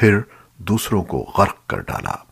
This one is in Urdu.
پھر دوسروں کو غرق کر ڈالا۔